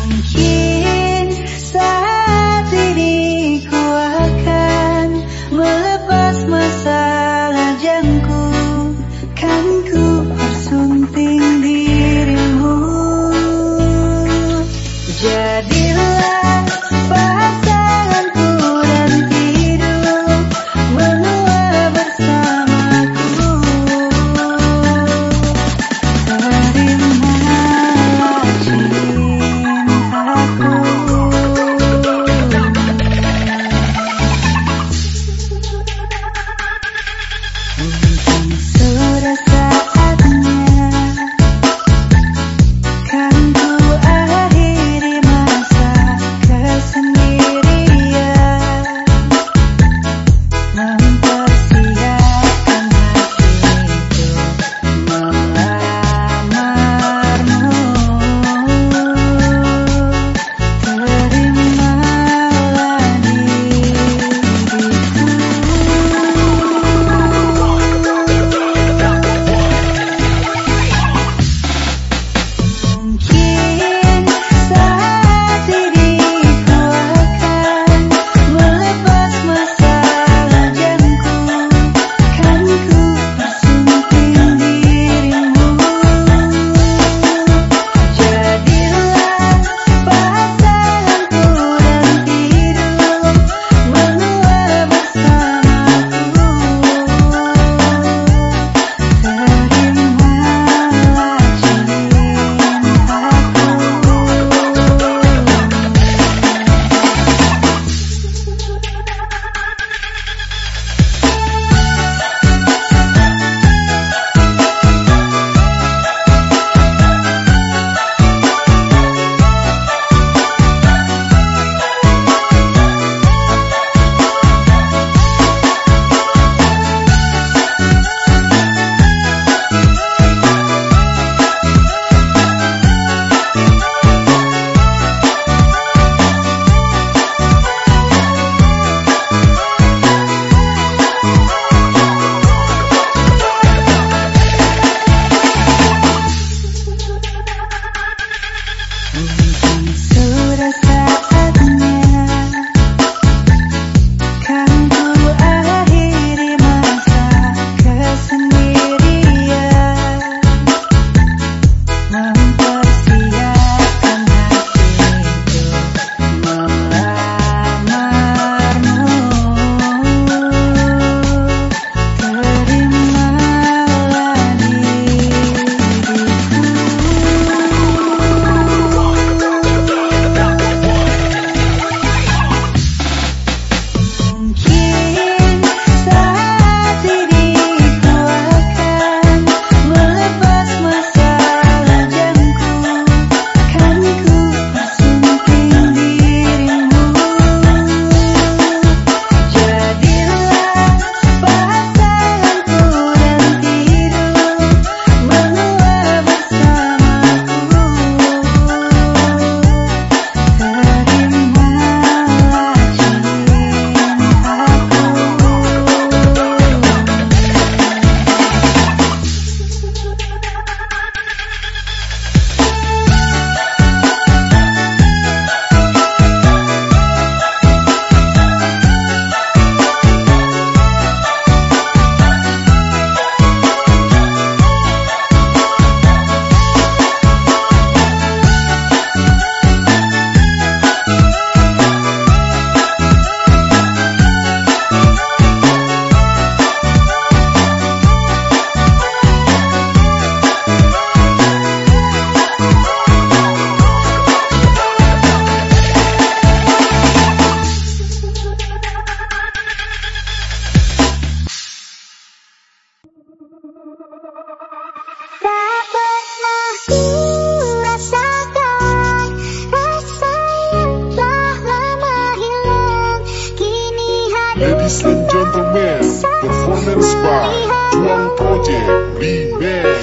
Mungkin saat ini ku akan melepas masalah lajangku Kan ku persunting dirimu. Jadilah inspired. Tuang Project, Remix.